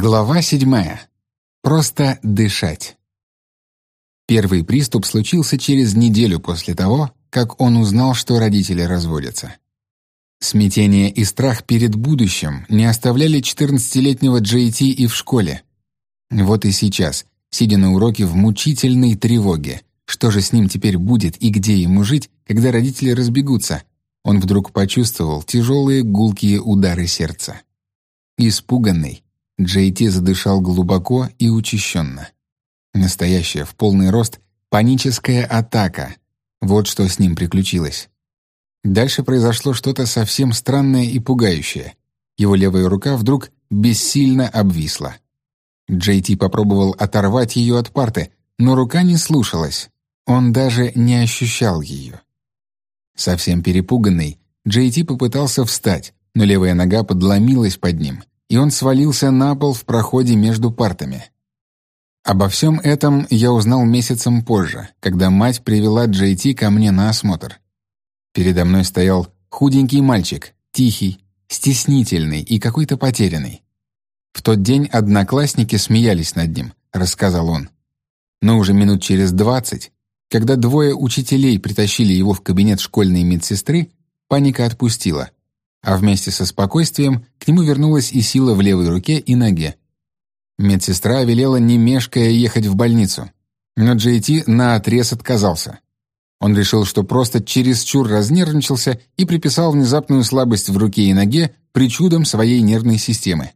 Глава седьмая. Просто дышать. Первый приступ случился через неделю после того, как он узнал, что родители разводятся. Смятение и страх перед будущим не оставляли 14-летнего Джей Ти и в школе. Вот и сейчас, сидя на уроке в мучительной тревоге, что же с ним теперь будет и где ему жить, когда родители разбегутся, он вдруг почувствовал тяжелые гулкие удары сердца. Испуганный, Джей Ти задышал глубоко и учащенно. Настоящая, в полный рост, паническая атака. Вот что с ним приключилось. Дальше произошло что-то совсем странное и пугающее. Его левая рука вдруг бессильно обвисла. Джей Ти попробовал оторвать ее от парты, но рука не слушалась. Он даже не ощущал ее. Совсем перепуганный, Джей Ти попытался встать, но левая нога подломилась под ним, и он свалился на пол в проходе между партами. Обо всем этом я узнал месяцем позже, когда мать привела Джей Ти ко мне на осмотр. Передо мной стоял худенький мальчик, тихий, стеснительный и какой-то потерянный. В тот день одноклассники смеялись над ним, рассказал он. Но уже минут через двадцать, когда двое учителей притащили его в кабинет школьной медсестры, паника отпустила, а вместе со спокойствием к нему вернулась и сила в левой руке и ноге. Медсестра велела не мешкая ехать в больницу, но Джей Ти наотрез отказался. Он решил, что просто чересчур разнервничался и приписал внезапную слабость в руке и ноге причудам своей нервной системы.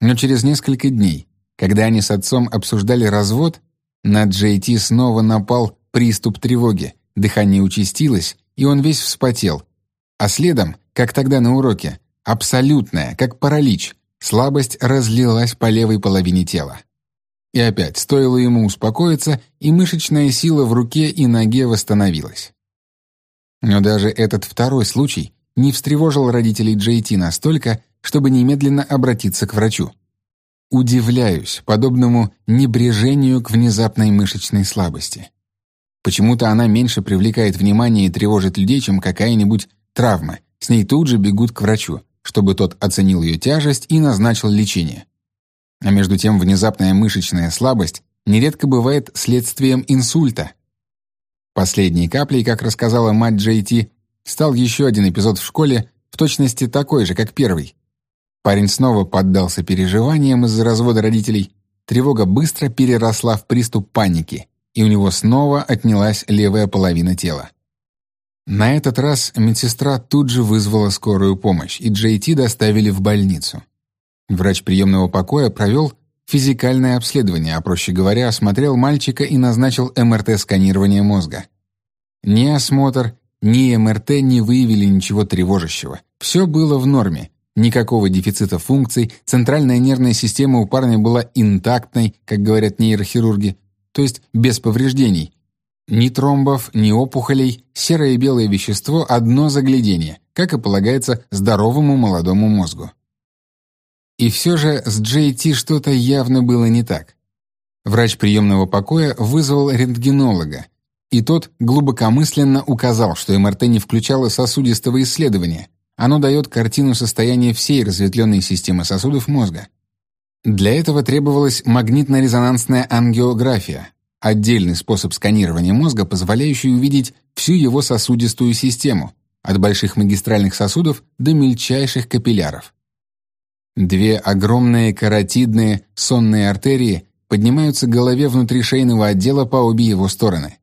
Но через несколько дней, когда они с отцом обсуждали развод, на Джей Ти снова напал приступ тревоги, дыхание участилось, и он весь вспотел. А следом, как тогда на уроке, абсолютная, как паралич, слабость разлилась по левой половине тела. И опять, стоило ему успокоиться, и мышечная сила в руке и ноге восстановилась. Но даже этот второй случай не встревожил родителей Джей Ти настолько, чтобы немедленно обратиться к врачу. Удивляюсь подобному небрежению к внезапной мышечной слабости. Почему-то она меньше привлекает внимание и тревожит людей, чем какая-нибудь травма. С ней тут же бегут к врачу, чтобы тот оценил ее тяжесть и назначил лечение. А между тем внезапная мышечная слабость нередко бывает следствием инсульта. Последней каплей, как рассказала мать Джей Ти, стал еще один эпизод в школе, в точности такой же, как первый. Парень снова поддался переживаниям из-за развода родителей. Тревога быстро переросла в приступ паники, и у него снова отнялась левая половина тела. На этот раз медсестра тут же вызвала скорую помощь, и Джей Ти доставили в больницу. Врач приемного покоя провел физикальное обследование, а проще говоря, осмотрел мальчика и назначил МРТ-сканирование мозга. Ни осмотр, ни МРТ не выявили ничего тревожащего. Все было в норме, Никакого дефицита функций, центральная нервная система у парня была интактной, как говорят нейрохирурги, то есть без повреждений. Ни тромбов, ни опухолей, серое и белое вещество – одно заглядение, как и полагается здоровому молодому мозгу. И все же с Джей Ти что-то явно было не так. Врач приемного покоя вызвал рентгенолога, и тот глубокомысленно указал, что МРТ не включало сосудистого исследования, оно дает картину состояния всей разветвленной системы сосудов мозга. Для этого требовалась магнитно-резонансная ангиография, отдельный способ сканирования мозга, позволяющий увидеть всю его сосудистую систему, от больших магистральных сосудов до мельчайших капилляров. Две огромные каротидные сонные артерии поднимаются к голове внутри шейного отдела по обе его стороны.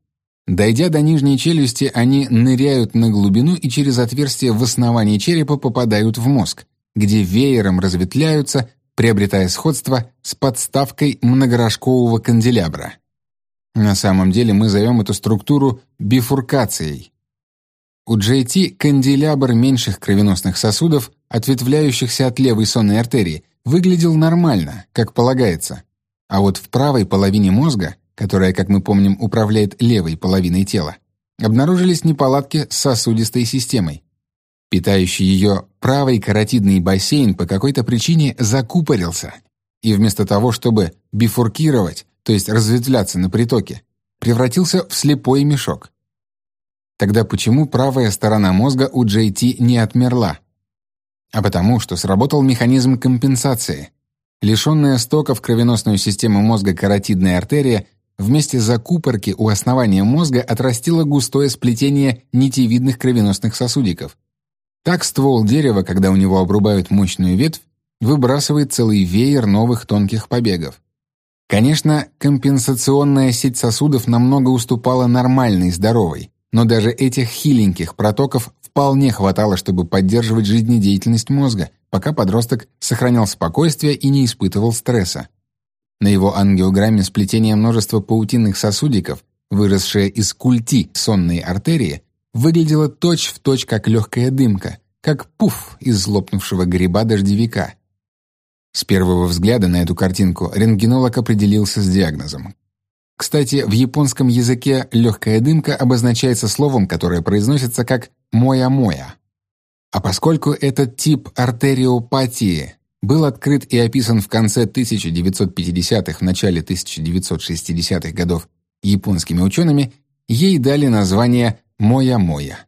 Дойдя до нижней челюсти, они ныряют на глубину и через отверстие в основании черепа попадают в мозг, где веером разветвляются, приобретая сходство с подставкой многорожкового канделябра. На самом деле мы зовем эту структуру бифуркацией. У JT канделябр меньших кровеносных сосудов, ответвляющихся от левой сонной артерии, выглядел нормально, как полагается. А вот в правой половине мозга которая, как мы помним, управляет левой половиной тела, обнаружились неполадки с сосудистой системой. Питающий ее правый каротидный бассейн по какой-то причине закупорился, и вместо того, чтобы бифуркировать, то есть разветвляться на притоке, превратился в слепой мешок. Тогда почему правая сторона мозга у JT не отмерла? А потому, что сработал механизм компенсации. Лишенная стоков кровеносную систему мозга каротидная артерия вместе закупорки у основания мозга отрастила густое сплетение нитевидных кровеносных сосудиков. Так ствол дерева, когда у него обрубают мощную ветвь, выбрасывает целый веер новых тонких побегов. Конечно, компенсационная сеть сосудов намного уступала нормальной, здоровой, но даже этих хиленьких протоков вполне хватало, чтобы поддерживать жизнедеятельность мозга, пока подросток сохранял спокойствие и не испытывал стресса. На его ангиограмме сплетение множества паутинных сосудиков, выросшее из культи сонной артерии, выглядело точь-в-точь точь как легкая дымка, как пуф из лопнувшего гриба дождевика. С первого взгляда на эту картинку рентгенолог определился с диагнозом. Кстати, в японском языке легкая дымка обозначается словом, которое произносится как «моя-моя». А поскольку этот тип артериопатии был открыт и описан в конце 1950-х, в начале 1960-х годов японскими учеными, ей дали название «моя-моя».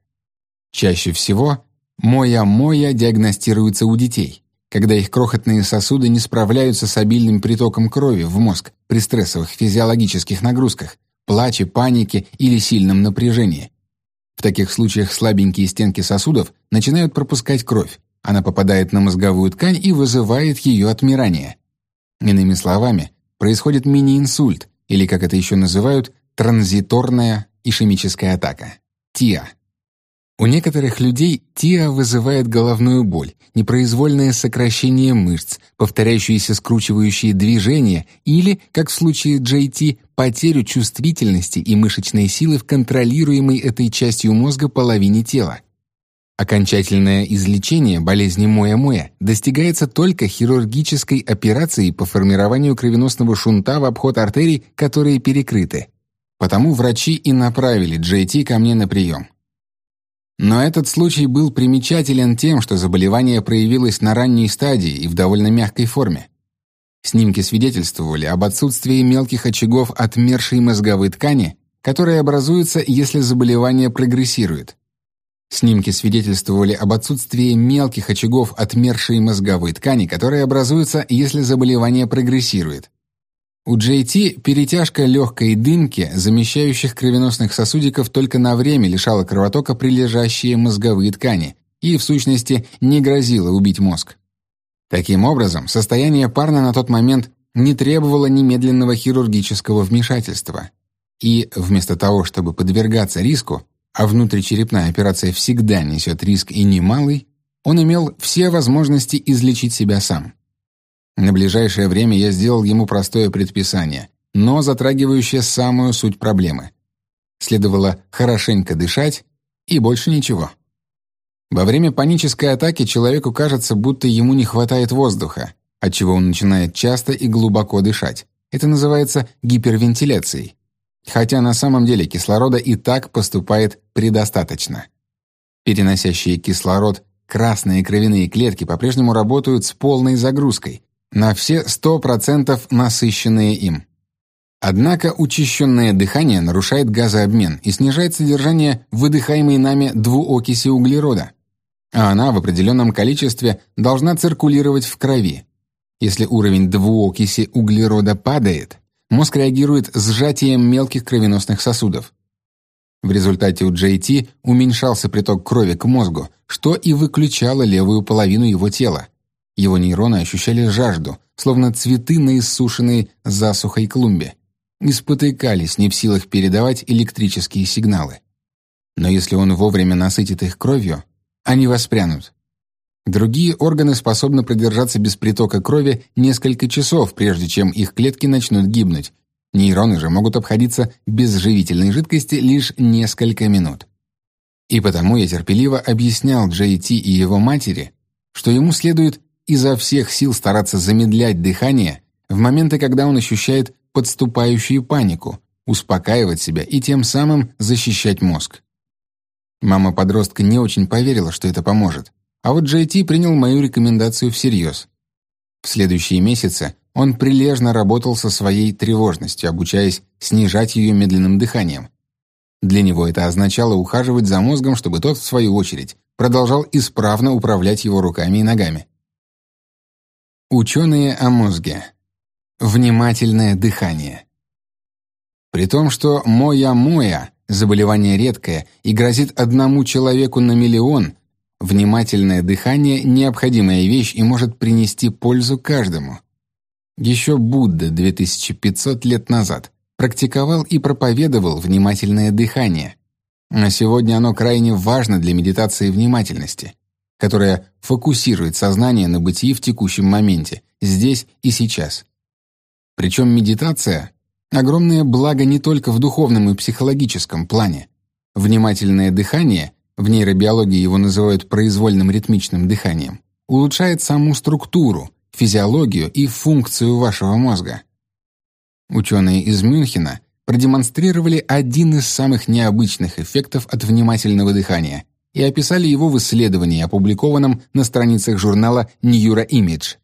Чаще всего «моя-моя» диагностируется у детей, когда их крохотные сосуды не справляются с обильным притоком крови в мозг при стрессовых физиологических нагрузках, плаче, панике или сильном напряжении. В таких случаях слабенькие стенки сосудов начинают пропускать кровь, она попадает на мозговую ткань и вызывает ее отмирание. Иными словами, происходит мини-инсульт, или, как это еще называют, транзиторная ишемическая атака – ТИА. У некоторых людей ТИА вызывает головную боль, непроизвольное сокращение мышц, повторяющиеся скручивающие движения или, как в случае JT, потерю чувствительности и мышечной силы в контролируемой этой частью мозга половине тела. Окончательное излечение болезни Моя-Моя достигается только хирургической операцией по формированию кровеносного шунта в обход артерий, которые перекрыты. Потому врачи и направили JT ко мне на прием. Но этот случай был примечателен тем, что заболевание проявилось на ранней стадии и в довольно мягкой форме. Снимки свидетельствовали об отсутствии мелких очагов отмершей мозговой ткани, которые образуются, если заболевание прогрессирует. Снимки свидетельствовали об отсутствии мелких очагов отмершей мозговой ткани, которые образуются, если заболевание прогрессирует. У JT перетяжка легкой дымки, замещающих кровеносных сосудиков, только на время лишала кровотока прилежащие мозговые ткани и, в сущности, не грозила убить мозг. Таким образом, состояние парня на тот момент не требовало немедленного хирургического вмешательства. И вместо того, чтобы подвергаться риску, а внутричерепная операция всегда несет риск и немалый, он имел все возможности излечить себя сам. На ближайшее время я сделал ему простое предписание, но затрагивающее самую суть проблемы. Следовало хорошенько дышать и больше ничего. Во время панической атаки человеку кажется, будто ему не хватает воздуха, отчего он начинает часто и глубоко дышать. Это называется гипервентиляцией. Хотя на самом деле кислорода и так поступает предостаточно. Переносящие кислород красные кровяные клетки по-прежнему работают с полной загрузкой, на все 100% насыщенные им. Однако учащенное дыхание нарушает газообмен и снижает содержание выдыхаемой нами двуокиси углерода, а она в определенном количестве должна циркулировать в крови. Если уровень двуокиси углерода падает, мозг реагирует сжатием мелких кровеносных сосудов. В результате у JT уменьшался приток крови к мозгу, что и выключало левую половину его тела. Его нейроны ощущали жажду, словно цветы на иссушенной засухой клумбе, и спотыкались, не в силах передавать электрические сигналы. Но если он вовремя насытит их кровью, они воспрянут. Другие органы способны продержаться без притока крови несколько часов, прежде чем их клетки начнут гибнуть. Нейроны же могут обходиться без живительной жидкости лишь несколько минут. И потому я терпеливо объяснял Джей Ти и его матери, что ему следует изо всех сил стараться замедлять дыхание в моменты, когда он ощущает подступающую панику, успокаивать себя и тем самым защищать мозг. Мама подростка не очень поверила, что это поможет, а вот Ти принял мою рекомендацию всерьез. В следующие месяцы он прилежно работал со своей тревожностью, обучаясь снижать ее медленным дыханием. Для него это означало ухаживать за мозгом, чтобы тот, в свою очередь, продолжал исправно управлять его руками и ногами. Ученые о мозге. Внимательное дыхание. При том, что моя-моя – заболевание редкое и грозит одному человеку на миллион, внимательное дыхание – необходимая вещь и может принести пользу каждому. Еще Будда 2500 лет назад практиковал и проповедовал внимательное дыхание. А сегодня оно крайне важно для медитации внимательности, которая фокусирует сознание на бытии в текущем моменте, здесь и сейчас. Причем медитация Огромное благо не только в духовном и психологическом плане. Внимательное дыхание, в нейробиологии его называют произвольным ритмичным дыханием, улучшает саму структуру, физиологию и функцию вашего мозга. Ученые из Мюнхена продемонстрировали один из самых необычных эффектов от внимательного дыхания и описали его в исследовании, опубликованном на страницах журнала Neuroimage.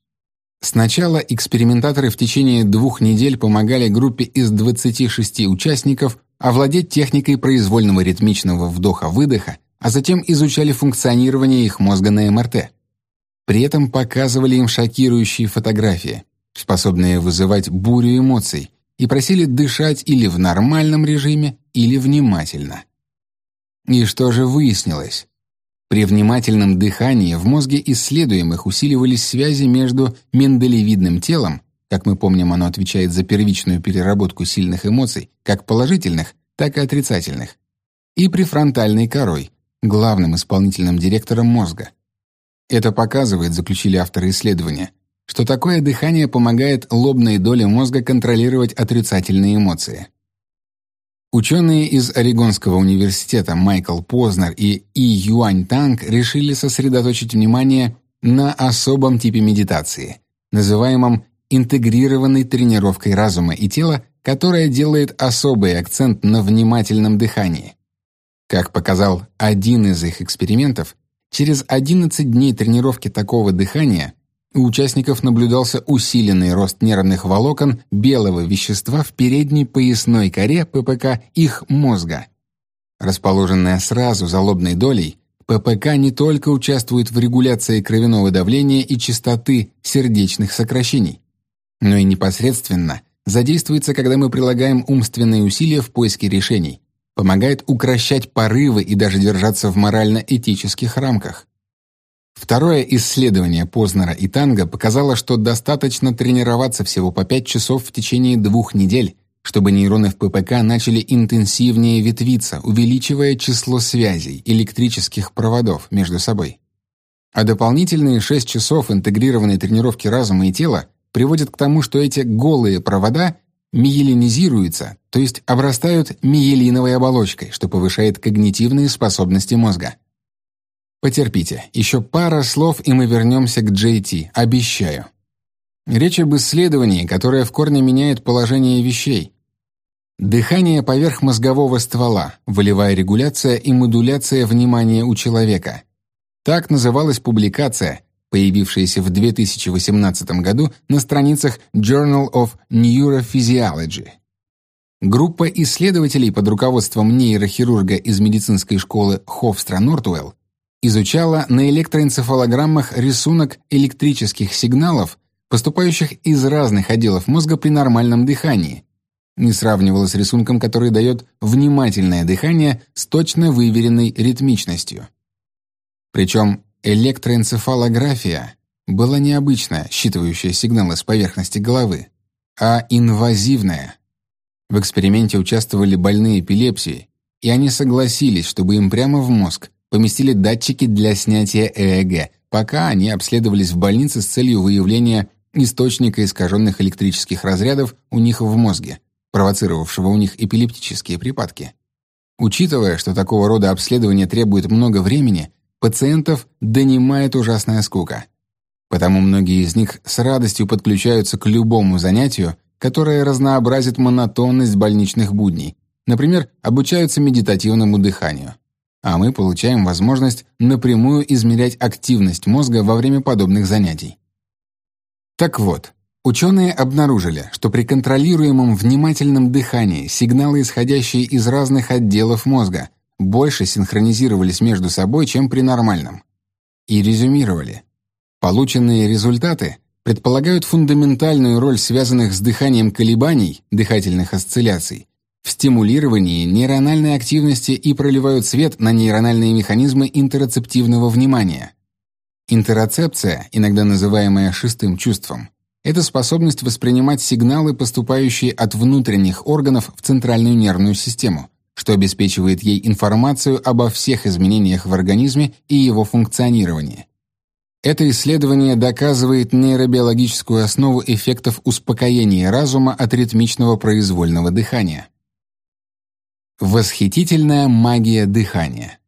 Сначала экспериментаторы в течение двух недель помогали группе из 26 участников овладеть техникой произвольного ритмичного вдоха-выдоха, а затем изучали функционирование их мозга на МРТ. При этом показывали им шокирующие фотографии, способные вызывать бурю эмоций, и просили дышать или в нормальном режиме, или внимательно. И что же выяснилось? При внимательном дыхании в мозге исследуемых усиливались связи между менделевидным телом, как мы помним, оно отвечает за первичную переработку сильных эмоций, как положительных, так и отрицательных, и префронтальной корой, главным исполнительным директором мозга. Это показывает, заключили авторы исследования, что такое дыхание помогает лобной доле мозга контролировать отрицательные эмоции. Ученые из Орегонского университета Майкл Познер и И Юань Танг решили сосредоточить внимание на особом типе медитации, называемом интегрированной тренировкой разума и тела, которая делает особый акцент на внимательном дыхании. Как показал один из их экспериментов, через 11 дней тренировки такого дыхания у участников наблюдался усиленный рост нервных волокон белого вещества в передней поясной коре ППК их мозга. Расположенная сразу за лобной долей, ППК не только участвует в регуляции кровяного давления и частоты сердечных сокращений, но и непосредственно задействуется, когда мы прилагаем умственные усилия в поиске решений, помогает укрощать порывы и даже держаться в морально-этических рамках. Второе исследование Познера и Танга показало, что достаточно тренироваться всего по 5 часов в течение двух недель, чтобы нейроны в ППК начали интенсивнее ветвиться, увеличивая число связей, электрических проводов между собой. А дополнительные 6 часов интегрированной тренировки разума и тела приводят к тому, что эти голые провода миелинизируются, то есть обрастают миелиновой оболочкой, что повышает когнитивные способности мозга. Потерпите, еще пара слов, и мы вернемся к JT, обещаю. Речь об исследовании, которое в корне меняет положение вещей. Дыхание поверх мозгового ствола, волевая регуляция и модуляция внимания у человека. Так называлась публикация, появившаяся в 2018 году на страницах Journal of Neurophysiology. Группа исследователей под руководством нейрохирурга из медицинской школы Хофстра Нортуэлл изучала на электроэнцефалограммах рисунок электрических сигналов, поступающих из разных отделов мозга при нормальном дыхании. Не сравнивала с рисунком, который дает внимательное дыхание с точно выверенной ритмичностью. Причем электроэнцефалография была необычная, считывающая сигналы с поверхности головы, а инвазивная. В эксперименте участвовали больные эпилепсией, и они согласились, чтобы им прямо в мозг поместили датчики для снятия ЭЭГ, пока они обследовались в больнице с целью выявления источника искаженных электрических разрядов у них в мозге, провоцировавшего у них эпилептические припадки. Учитывая, что такого рода обследование требует много времени, пациентов донимает ужасная скука. Потому многие из них с радостью подключаются к любому занятию, которое разнообразит монотонность больничных будней. Например, обучаются медитативному дыханию а мы получаем возможность напрямую измерять активность мозга во время подобных занятий. Так вот, ученые обнаружили, что при контролируемом внимательном дыхании сигналы, исходящие из разных отделов мозга, больше синхронизировались между собой, чем при нормальном. И резюмировали. Полученные результаты предполагают фундаментальную роль связанных с дыханием колебаний, дыхательных осцилляций, в стимулировании нейрональной активности и проливают свет на нейрональные механизмы интероцептивного внимания. Интероцепция, иногда называемая шестым чувством, это способность воспринимать сигналы, поступающие от внутренних органов в центральную нервную систему, что обеспечивает ей информацию обо всех изменениях в организме и его функционировании. Это исследование доказывает нейробиологическую основу эффектов успокоения разума от ритмичного произвольного дыхания. Восхитительная магия дыхания.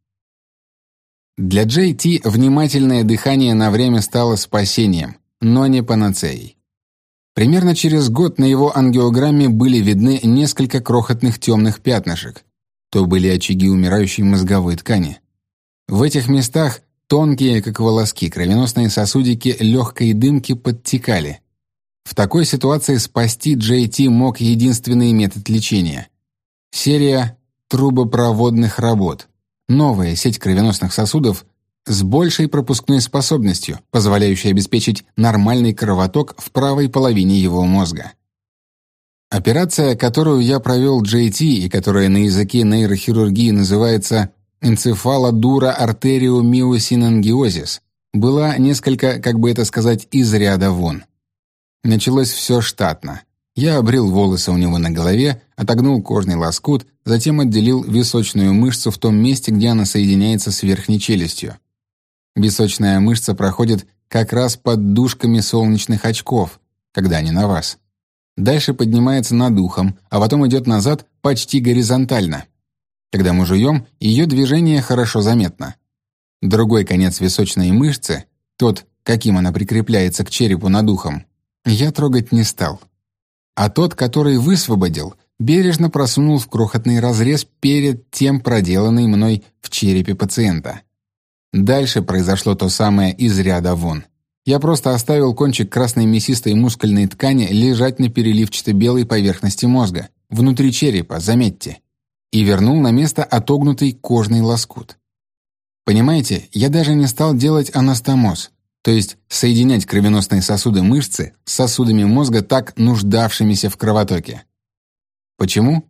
Для Ти внимательное дыхание на время стало спасением, но не панацеей. Примерно через год на его ангиограмме были видны несколько крохотных темных пятнышек. То были очаги умирающей мозговой ткани. В этих местах Тонкие, как волоски, кровеносные сосудики легкой дымки подтекали. В такой ситуации спасти JT мог единственный метод лечения. Серия трубопроводных работ. Новая сеть кровеносных сосудов с большей пропускной способностью, позволяющей обеспечить нормальный кровоток в правой половине его мозга. Операция, которую я провел JT и которая на языке нейрохирургии называется энцефалодура артериомиосинангиозис была несколько, как бы это сказать, из ряда вон. Началось все штатно. Я обрил волосы у него на голове, отогнул кожный лоскут, затем отделил височную мышцу в том месте, где она соединяется с верхней челюстью. Височная мышца проходит как раз под дужками солнечных очков, когда они на вас. Дальше поднимается над ухом, а потом идет назад почти горизонтально. Когда мы жуем, ее движение хорошо заметно. Другой конец височной мышцы, тот, каким она прикрепляется к черепу над ухом, я трогать не стал. А тот, который высвободил, бережно просунул в крохотный разрез перед тем проделанный мной в черепе пациента. Дальше произошло то самое из ряда вон. Я просто оставил кончик красной мясистой мускульной ткани лежать на переливчато-белой поверхности мозга, внутри черепа, заметьте и вернул на место отогнутый кожный лоскут. Понимаете, я даже не стал делать анастомоз, то есть соединять кровеносные сосуды мышцы с сосудами мозга, так нуждавшимися в кровотоке. Почему?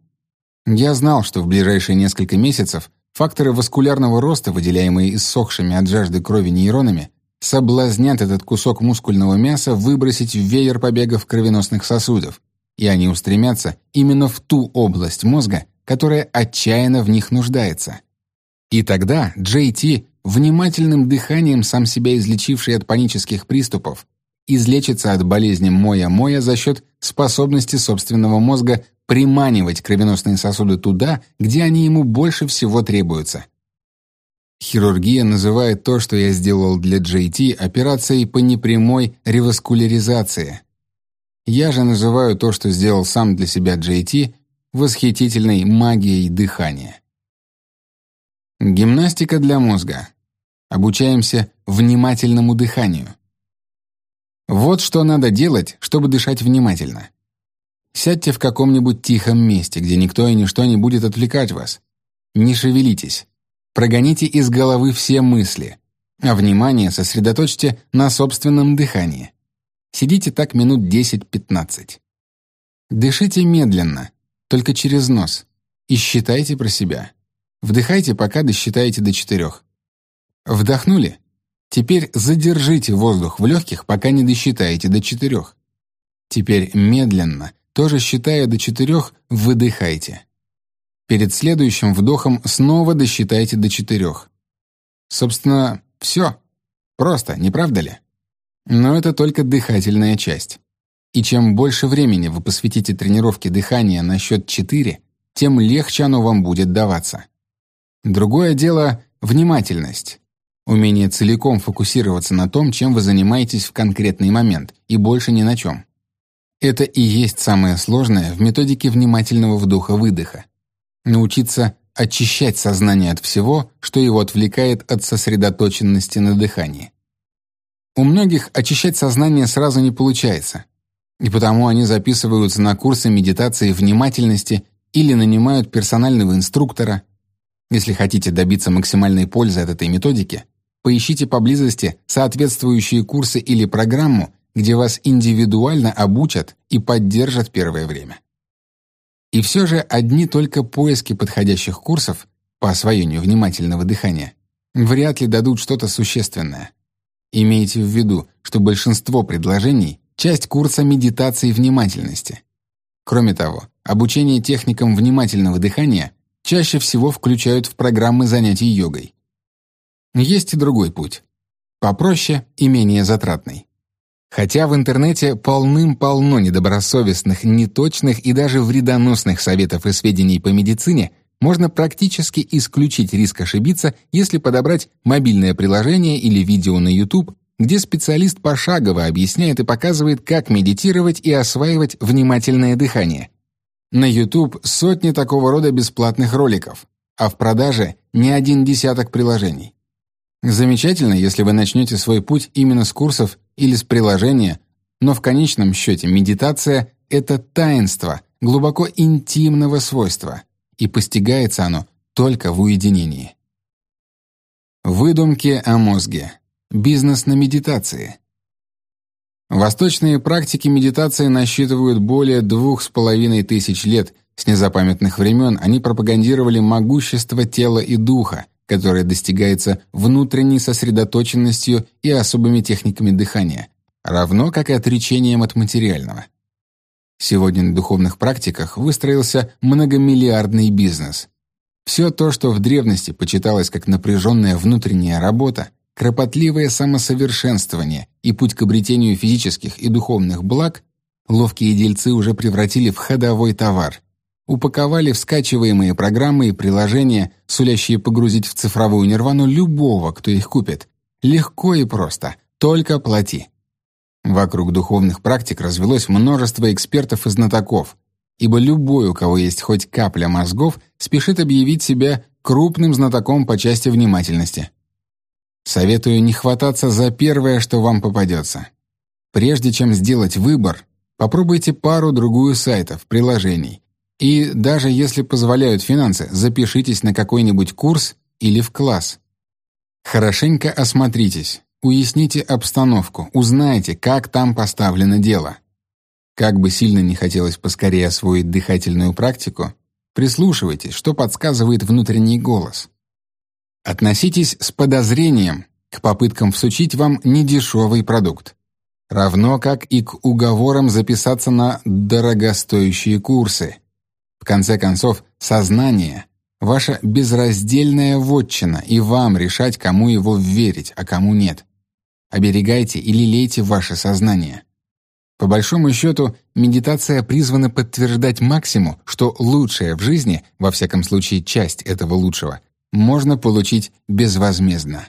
Я знал, что в ближайшие несколько месяцев факторы васкулярного роста, выделяемые иссохшими от жажды крови нейронами, соблазнят этот кусок мускульного мяса выбросить в веер побегов кровеносных сосудов, и они устремятся именно в ту область мозга, которая отчаянно в них нуждается. И тогда Джей Ти, внимательным дыханием сам себя излечивший от панических приступов, излечится от болезни моя-моя за счет способности собственного мозга приманивать кровеносные сосуды туда, где они ему больше всего требуются. Хирургия называет то, что я сделал для JT, операцией по непрямой реваскуляризации. Я же называю то, что сделал сам для себя JT, восхитительной магией дыхания. Гимнастика для мозга. Обучаемся внимательному дыханию. Вот что надо делать, чтобы дышать внимательно. Сядьте в каком-нибудь тихом месте, где никто и ничто не будет отвлекать вас. Не шевелитесь. Прогоните из головы все мысли, а внимание сосредоточьте на собственном дыхании. Сидите так минут 10-15. Дышите медленно, только через нос. И считайте про себя. Вдыхайте, пока досчитаете до четырех. Вдохнули? Теперь задержите воздух в легких, пока не досчитаете до четырех. Теперь медленно, тоже считая до четырех, выдыхайте. Перед следующим вдохом снова досчитайте до четырех. Собственно, все. Просто, не правда ли? Но это только дыхательная часть. И чем больше времени вы посвятите тренировке дыхания на счет 4, тем легче оно вам будет даваться. Другое дело — внимательность. Умение целиком фокусироваться на том, чем вы занимаетесь в конкретный момент, и больше ни на чем. Это и есть самое сложное в методике внимательного вдоха-выдоха. Научиться очищать сознание от всего, что его отвлекает от сосредоточенности на дыхании. У многих очищать сознание сразу не получается и потому они записываются на курсы медитации внимательности или нанимают персонального инструктора. Если хотите добиться максимальной пользы от этой методики, поищите поблизости соответствующие курсы или программу, где вас индивидуально обучат и поддержат первое время. И все же одни только поиски подходящих курсов по освоению внимательного дыхания вряд ли дадут что-то существенное. Имейте в виду, что большинство предложений — часть курса медитации внимательности. Кроме того, обучение техникам внимательного дыхания чаще всего включают в программы занятий йогой. Есть и другой путь. Попроще и менее затратный. Хотя в интернете полным-полно недобросовестных, неточных и даже вредоносных советов и сведений по медицине, можно практически исключить риск ошибиться, если подобрать мобильное приложение или видео на YouTube, где специалист пошагово объясняет и показывает, как медитировать и осваивать внимательное дыхание. На YouTube сотни такого рода бесплатных роликов, а в продаже не один десяток приложений. Замечательно, если вы начнете свой путь именно с курсов или с приложения, но в конечном счете медитация — это таинство глубоко интимного свойства, и постигается оно только в уединении. Выдумки о мозге. Бизнес на медитации. Восточные практики медитации насчитывают более двух с половиной тысяч лет. С незапамятных времен они пропагандировали могущество тела и духа, которое достигается внутренней сосредоточенностью и особыми техниками дыхания, равно как и отречением от материального. Сегодня на духовных практиках выстроился многомиллиардный бизнес. Все то, что в древности почиталось как напряженная внутренняя работа, кропотливое самосовершенствование и путь к обретению физических и духовных благ, ловкие дельцы уже превратили в ходовой товар, упаковали в скачиваемые программы и приложения, сулящие погрузить в цифровую нирвану любого, кто их купит. Легко и просто, только плати. Вокруг духовных практик развелось множество экспертов и знатоков, ибо любой, у кого есть хоть капля мозгов, спешит объявить себя крупным знатоком по части внимательности. Советую не хвататься за первое, что вам попадется. Прежде чем сделать выбор, попробуйте пару-другую сайтов, приложений, и даже если позволяют финансы, запишитесь на какой-нибудь курс или в класс. Хорошенько осмотритесь, уясните обстановку, узнайте, как там поставлено дело. Как бы сильно не хотелось поскорее освоить дыхательную практику, прислушивайтесь, что подсказывает внутренний голос. Относитесь с подозрением к попыткам всучить вам недешевый продукт, равно как и к уговорам записаться на дорогостоящие курсы – в конце концов, сознание — ваша безраздельная вотчина, и вам решать, кому его верить, а кому нет. Оберегайте и лелейте ваше сознание. По большому счету, медитация призвана подтверждать максимум, что лучшее в жизни, во всяком случае часть этого лучшего, можно получить безвозмездно.